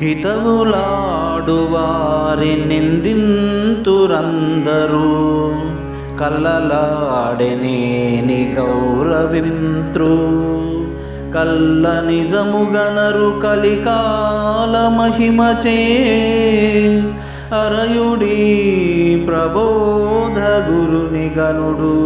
హితములాడువారి నిందింతురందరూ కల్లలాడెనేని గౌరవింత్రు. కల్ల నిజముగనరు కలికాల మహిమచే అరయుడి ప్రబోధ గురుని గనుడు